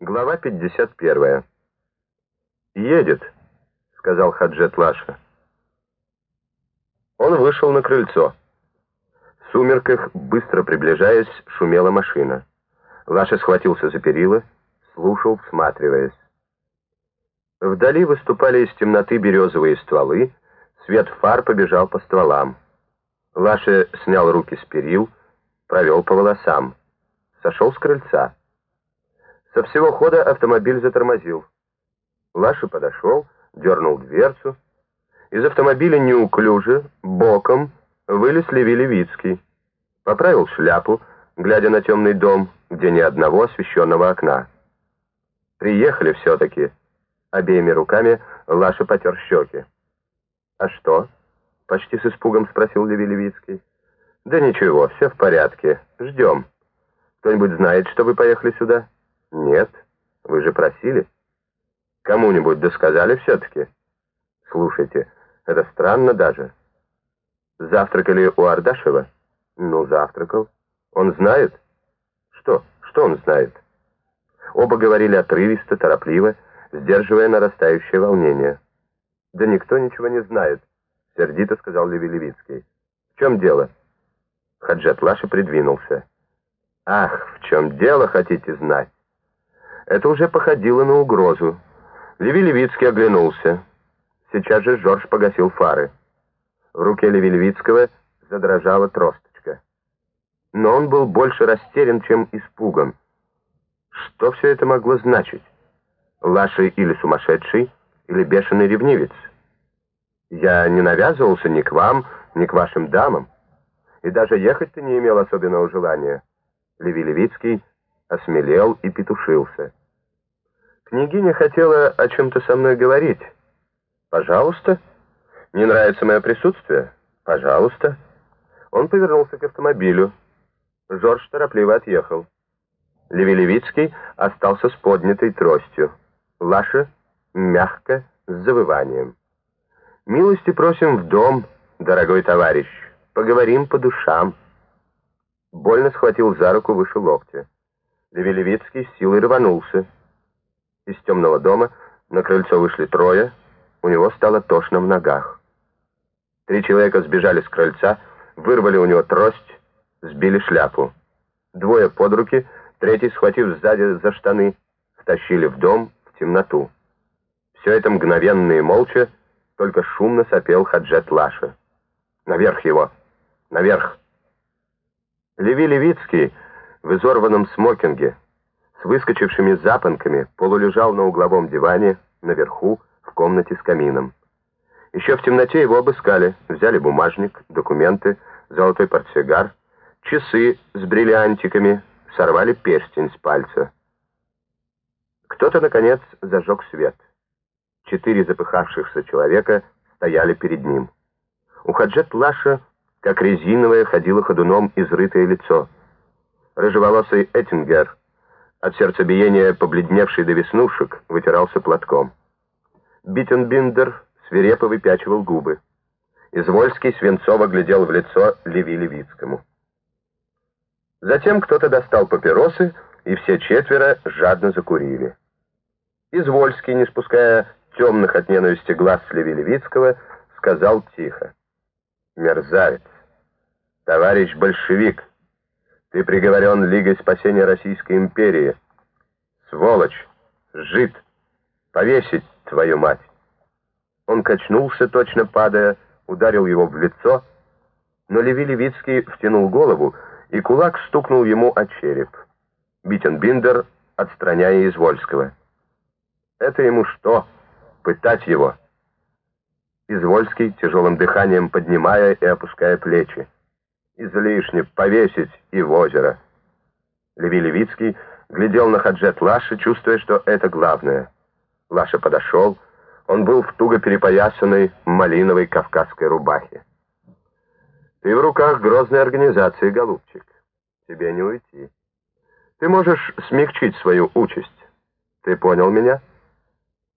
Глава 51. «Едет», — сказал Хаджет Лаша. Он вышел на крыльцо. В сумерках, быстро приближаясь, шумела машина. Лаша схватился за перила, слушал, всматриваясь. Вдали выступали из темноты березовые стволы, свет фар побежал по стволам. Лаша снял руки с перил, провел по волосам. Сошел с крыльца. Со всего хода автомобиль затормозил. Лаша подошел, дернул дверцу. Из автомобиля неуклюже, боком, вылез Леви Левицкий. Поправил шляпу, глядя на темный дом, где ни одного освещенного окна. Приехали все-таки. Обеими руками Лаша потер щеки. «А что?» — почти с испугом спросил Леви Левицкий. «Да ничего, все в порядке. Ждем. Кто-нибудь знает, что вы поехали сюда?» «Нет. Вы же просили?» «Кому-нибудь досказали все-таки?» «Слушайте, это странно даже. Завтракали у Ардашева?» «Ну, завтракал. Он знает?» «Что? Что он знает?» Оба говорили отрывисто, торопливо, сдерживая нарастающее волнение. «Да никто ничего не знает», — сердито сказал Леви Левицкий. «В чем дело?» Хаджат Лаша придвинулся. «Ах, в чем дело, хотите знать?» Это уже походило на угрозу. Леви Левицкий оглянулся. Сейчас же Жорж погасил фары. В руке Леви Левицкого задрожала тросточка. Но он был больше растерян, чем испуган. Что все это могло значить? Лаший или сумасшедший, или бешеный ревнивец? Я не навязывался ни к вам, ни к вашим дамам. И даже ехать-то не имел особенного желания. Леви Левицкий осмелел и петушился. Княгиня хотела о чем-то со мной говорить. Пожалуйста. Не нравится мое присутствие? Пожалуйста. Он повернулся к автомобилю. Жорж торопливо отъехал. Леви Левицкий остался с поднятой тростью. Лаша мягко, с завыванием. «Милости просим в дом, дорогой товарищ. Поговорим по душам». Больно схватил за руку выше локтя. Левелевицкий с силой рванулся. Из темного дома на крыльцо вышли трое, у него стало тошно в ногах. Три человека сбежали с крыльца, вырвали у него трость, сбили шляпу. Двое под руки, третий, схватив сзади за штаны, втащили в дом в темноту. Все это мгновенно и молча, только шумно сопел Хаджет Лаша. «Наверх его! Наверх!» Леви Левицкий в изорванном смокинге, с выскочившими запонками, полулежал на угловом диване, наверху, в комнате с камином. Еще в темноте его обыскали, взяли бумажник, документы, золотой портсигар, часы с бриллиантиками, сорвали перстень с пальца. Кто-то, наконец, зажег свет. Четыре запыхавшихся человека стояли перед ним. У Хаджет Лаша, как резиновое, ходило ходуном изрытое лицо — рыжеволосый Эттингер, от сердцебиения побледневший до веснушек, вытирался платком. Биттенбиндер свирепо выпячивал губы. Извольский свинцово глядел в лицо Леви Левицкому. Затем кто-то достал папиросы, и все четверо жадно закурили. Извольский, не спуская темных от ненависти глаз с Леви Левицкого, сказал тихо. «Мерзавец! Товарищ большевик!» Ты приговорен Лигой спасения Российской империи. Сволочь! Жид! Повесить твою мать!» Он качнулся, точно падая, ударил его в лицо, но Леви Левицкий втянул голову, и кулак стукнул ему о череп. Биттенбиндер, отстраняя Извольского. «Это ему что? Пытать его?» Извольский, тяжелым дыханием поднимая и опуская плечи излишне повесить и в озеро. Леви Левицкий глядел на Хаджет Лаши, чувствуя, что это главное. Лаша подошел, он был в туго перепоясанной малиновой кавказской рубахе. «Ты в руках грозной организации, голубчик. Тебе не уйти. Ты можешь смягчить свою участь. Ты понял меня?»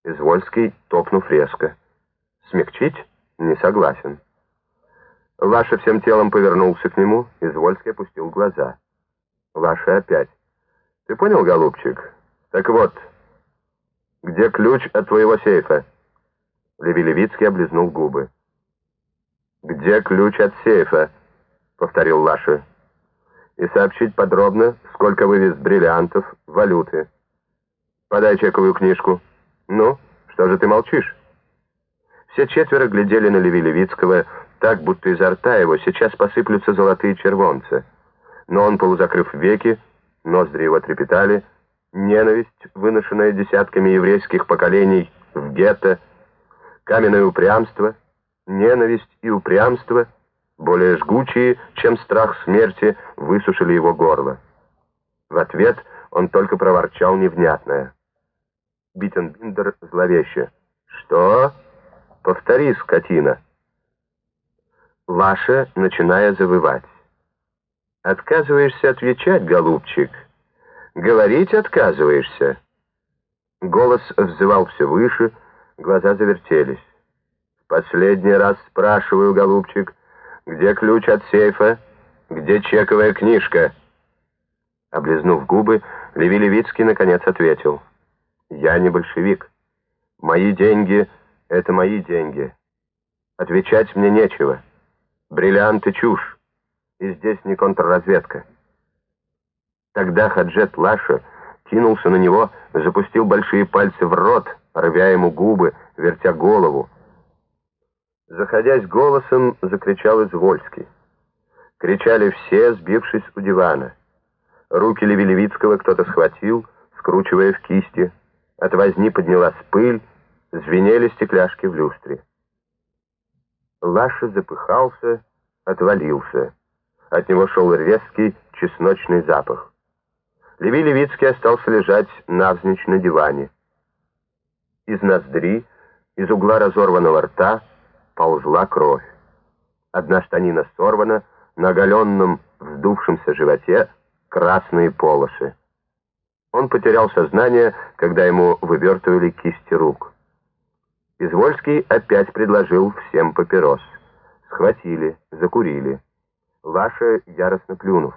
Извольский, топнув резко. «Смягчить? Не согласен». Лаша всем телом повернулся к нему, и Звольский опустил глаза. Лаша опять. «Ты понял, голубчик? Так вот, где ключ от твоего сейфа? Леви Левицкий облизнул губы. «Где ключ от сейфа?» — повторил Лаша. «И сообщить подробно, сколько вывез бриллиантов, валюты. Подай чековую книжку. Ну, что же ты молчишь?» Все четверо глядели на Леви Левицкого так, будто изо рта его сейчас посыплются золотые червонцы. Но он, полузакрыв веки, ноздри его трепетали, ненависть, выношенная десятками еврейских поколений в гетто, каменное упрямство, ненависть и упрямство, более жгучие, чем страх смерти, высушили его горло. В ответ он только проворчал невнятное. Биттенбиндер зловеще. «Что? Повтори, скотина!» Лаше, начиная завывать. «Отказываешься отвечать, голубчик? Говорить отказываешься?» Голос взвывал все выше, Глаза завертелись. «Последний раз спрашиваю, голубчик, где ключ от сейфа? Где чековая книжка?» Облизнув губы, Леви Левицкий наконец ответил. «Я не большевик. Мои деньги — это мои деньги. Отвечать мне нечего. Бриллианты — чушь. И здесь не контрразведка». Тогда Хаджет Лаша кинулся на него, запустил большие пальцы в рот, рвя ему губы, вертя голову. Заходясь голосом, закричал Извольский. Кричали все, сбившись у дивана. Руки Левелевицкого кто-то схватил, скручивая в кисти. От возни поднялась пыль, звенели стекляшки в люстре. Лаша запыхался, отвалился. От него шел резкий чесночный запах. Леви Левицкий остался лежать навзничь на диване. Из ноздри, из угла разорванного рта ползла кровь. Одна штанина сорвана, на оголенном, вздувшемся животе красные полосы. Он потерял сознание, когда ему вывертывали кисти рук. Извольский опять предложил всем папирос. Схватили, закурили. Лаше яростно плюнув.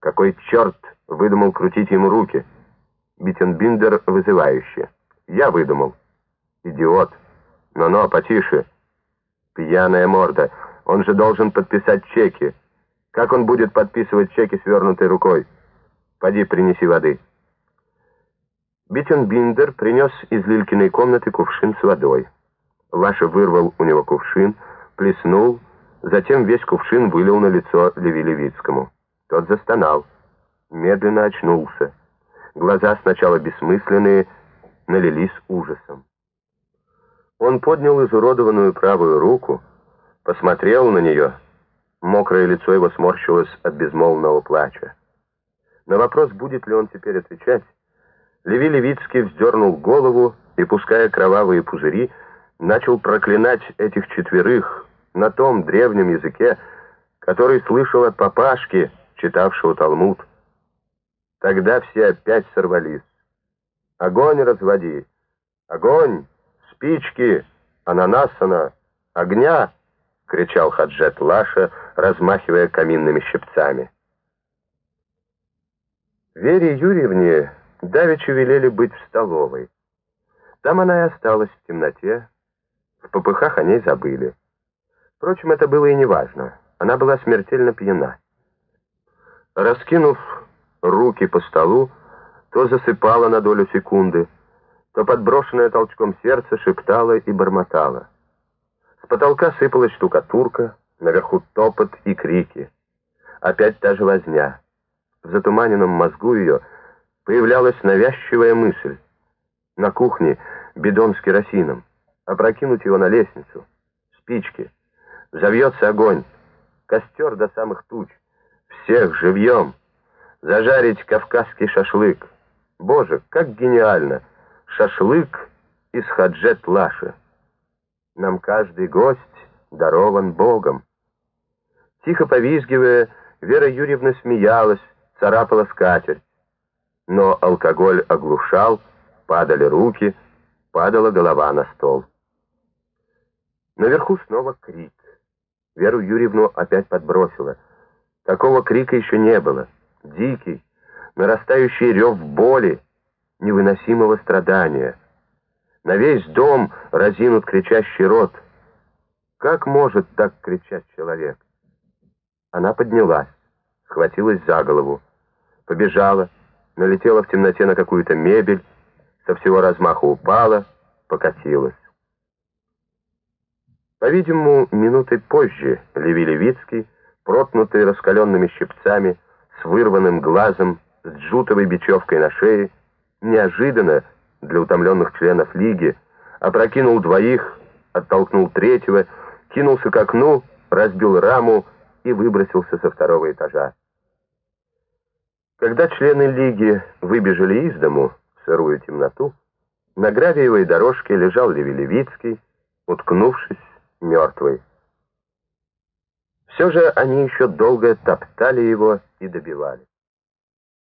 Какой черт выдумал крутить ему руки? Биттенбиндер вызывающе. Я выдумал. Идиот. Но-но, потише. Пьяная морда. Он же должен подписать чеки. Как он будет подписывать чеки свернутой рукой? Поди, принеси воды. Биттенбиндер принес из Лилькиной комнаты кувшин с водой. Лаша вырвал у него кувшин, плеснул, затем весь кувшин вылил на лицо Леви Левицкому. Тот застонал, медленно очнулся. Глаза сначала бессмысленные, налились ужасом. Он поднял изуродованную правую руку, посмотрел на нее. Мокрое лицо его сморщилось от безмолвного плача. На вопрос, будет ли он теперь отвечать, Леви Левицкий вздернул голову и, пуская кровавые пузыри, начал проклинать этих четверых на том древнем языке, который слышал от папашки, читавшего Талмуд. Тогда все опять сорвались. Огонь разводи! Огонь! Спички! Ананасана! Огня!» — кричал Хаджет Лаша, размахивая каминными щипцами. Вере Юрьевне давеча велели быть в столовой. Там она и осталась в темноте. В попыхах о ней забыли. Впрочем, это было и неважно. Она была смертельно пьяна. Раскинув руки по столу, то засыпала на долю секунды, то подброшенное толчком сердце шептало и бормотало. С потолка сыпалась штукатурка, наверху топот и крики. Опять та же возня. В затуманенном мозгу ее появлялась навязчивая мысль. На кухне бидон с керосином. Опрокинуть его на лестницу. Спички. Взовьется огонь. Костер до самых туч. Всех живьем. Зажарить кавказский шашлык. Боже, как гениально! Шашлык из хаджет Лаши. Нам каждый гость дарован Богом. Тихо повизгивая, Вера Юрьевна смеялась, царапала скатерть. Но алкоголь оглушал, падали руки, падала голова на стол. Наверху снова крик. Веру Юрьевну опять подбросила. Такого крика еще не было. Дикий, нарастающий рев боли, невыносимого страдания. На весь дом разинут кричащий рот. Как может так кричать человек? Она поднялась, схватилась за голову, побежала, налетела в темноте на какую-то мебель, со всего размаха упала, покатилась. По-видимому, минутой позже Леви Левицкий, проткнутый раскаленными щипцами, с вырванным глазом, с джутовой бечевкой на шее, неожиданно для утомленных членов лиги, опрокинул двоих, оттолкнул третьего, кинулся к окну, разбил раму и выбросился со второго этажа. Когда члены лиги выбежали из дому в сырую темноту, на гравиевой дорожке лежал Левелевицкий, уткнувшись, мертвый. Все же они еще долго топтали его и добивали.